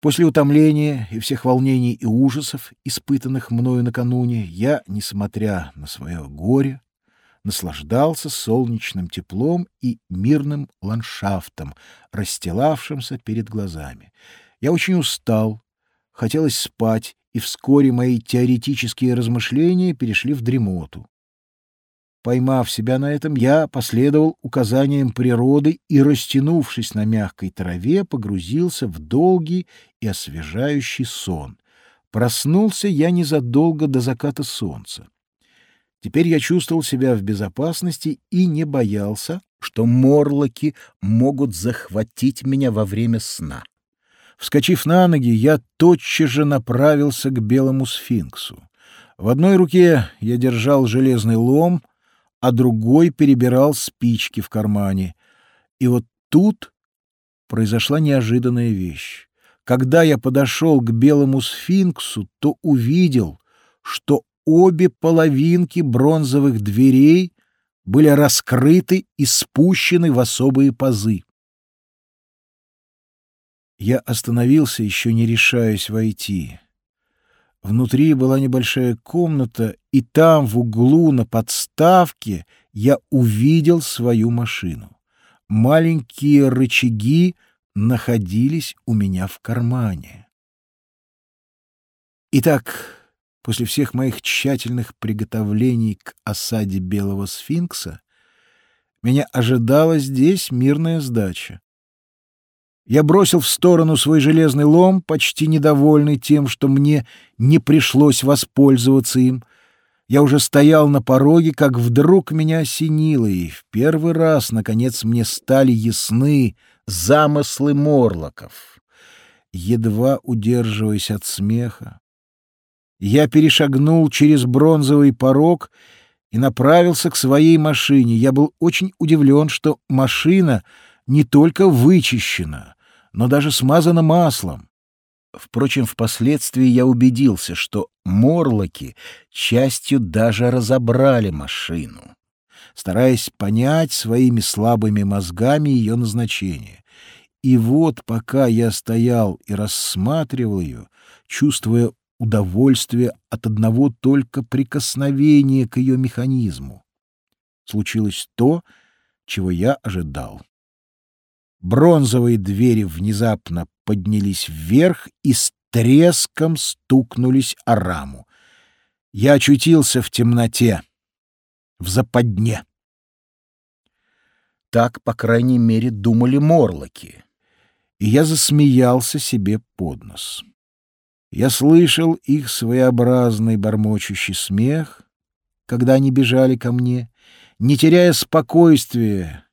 После утомления и всех волнений и ужасов, испытанных мною накануне, я, несмотря на свое горе, наслаждался солнечным теплом и мирным ландшафтом, расстилавшимся перед глазами. Я очень устал, хотелось спать, и вскоре мои теоретические размышления перешли в дремоту. Поймав себя на этом, я последовал указаниям природы и, растянувшись на мягкой траве, погрузился в долгий и освежающий сон. Проснулся я незадолго до заката солнца. Теперь я чувствовал себя в безопасности и не боялся, что морлоки могут захватить меня во время сна. Вскочив на ноги, я тотчас же направился к белому сфинксу. В одной руке я держал железный лом, а другой перебирал спички в кармане. И вот тут произошла неожиданная вещь. Когда я подошел к белому сфинксу, то увидел, что обе половинки бронзовых дверей были раскрыты и спущены в особые пазы. Я остановился, еще не решаясь войти. Внутри была небольшая комната, и там, в углу, на подставке, я увидел свою машину. Маленькие рычаги находились у меня в кармане. Итак, после всех моих тщательных приготовлений к осаде Белого сфинкса, меня ожидала здесь мирная сдача. Я бросил в сторону свой железный лом, почти недовольный тем, что мне не пришлось воспользоваться им. Я уже стоял на пороге, как вдруг меня осенило, и в первый раз, наконец, мне стали ясны замыслы морлоков. Едва удерживаясь от смеха, я перешагнул через бронзовый порог и направился к своей машине. Я был очень удивлен, что машина не только вычищена, но даже смазана маслом. Впрочем, впоследствии я убедился, что морлоки частью даже разобрали машину, стараясь понять своими слабыми мозгами ее назначение. И вот пока я стоял и рассматривал ее, чувствуя удовольствие от одного только прикосновения к ее механизму. Случилось то, чего я ожидал. Бронзовые двери внезапно поднялись вверх и с треском стукнулись о раму. Я очутился в темноте, в западне. Так, по крайней мере, думали морлоки, и я засмеялся себе под нос. Я слышал их своеобразный бормочущий смех, когда они бежали ко мне. Не теряя спокойствия,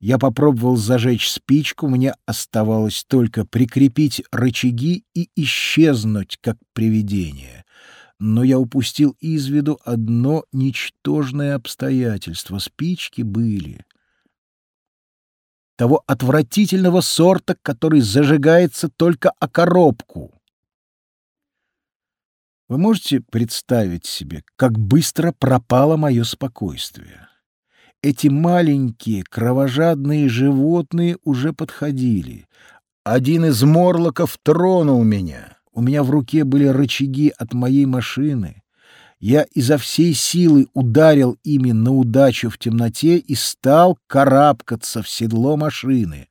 я попробовал зажечь спичку, мне оставалось только прикрепить рычаги и исчезнуть, как привидение. Но я упустил из виду одно ничтожное обстоятельство. Спички были того отвратительного сорта, который зажигается только о коробку. Вы можете представить себе, как быстро пропало мое спокойствие? Эти маленькие кровожадные животные уже подходили. Один из морлоков тронул меня. У меня в руке были рычаги от моей машины. Я изо всей силы ударил ими на удачу в темноте и стал карабкаться в седло машины.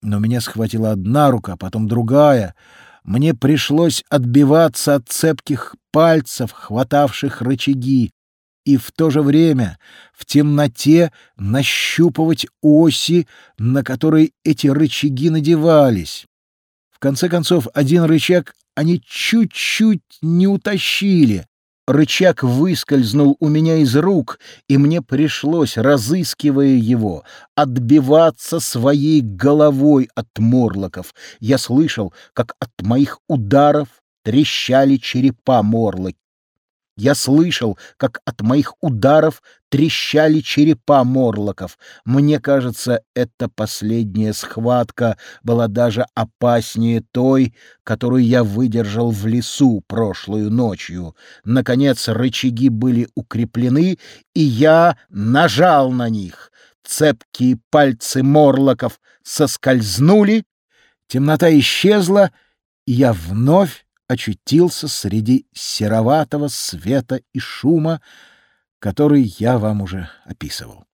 Но меня схватила одна рука, потом другая — мне пришлось отбиваться от цепких пальцев, хватавших рычаги, и в то же время в темноте нащупывать оси, на которые эти рычаги надевались. В конце концов, один рычаг они чуть-чуть не утащили, Рычаг выскользнул у меня из рук, и мне пришлось, разыскивая его, отбиваться своей головой от морлоков. Я слышал, как от моих ударов трещали черепа морлок. Я слышал, как от моих ударов трещали черепа морлоков. Мне кажется, эта последняя схватка была даже опаснее той, которую я выдержал в лесу прошлую ночью. Наконец рычаги были укреплены, и я нажал на них. Цепкие пальцы морлоков соскользнули, темнота исчезла, и я вновь очутился среди сероватого света и шума, который я вам уже описывал.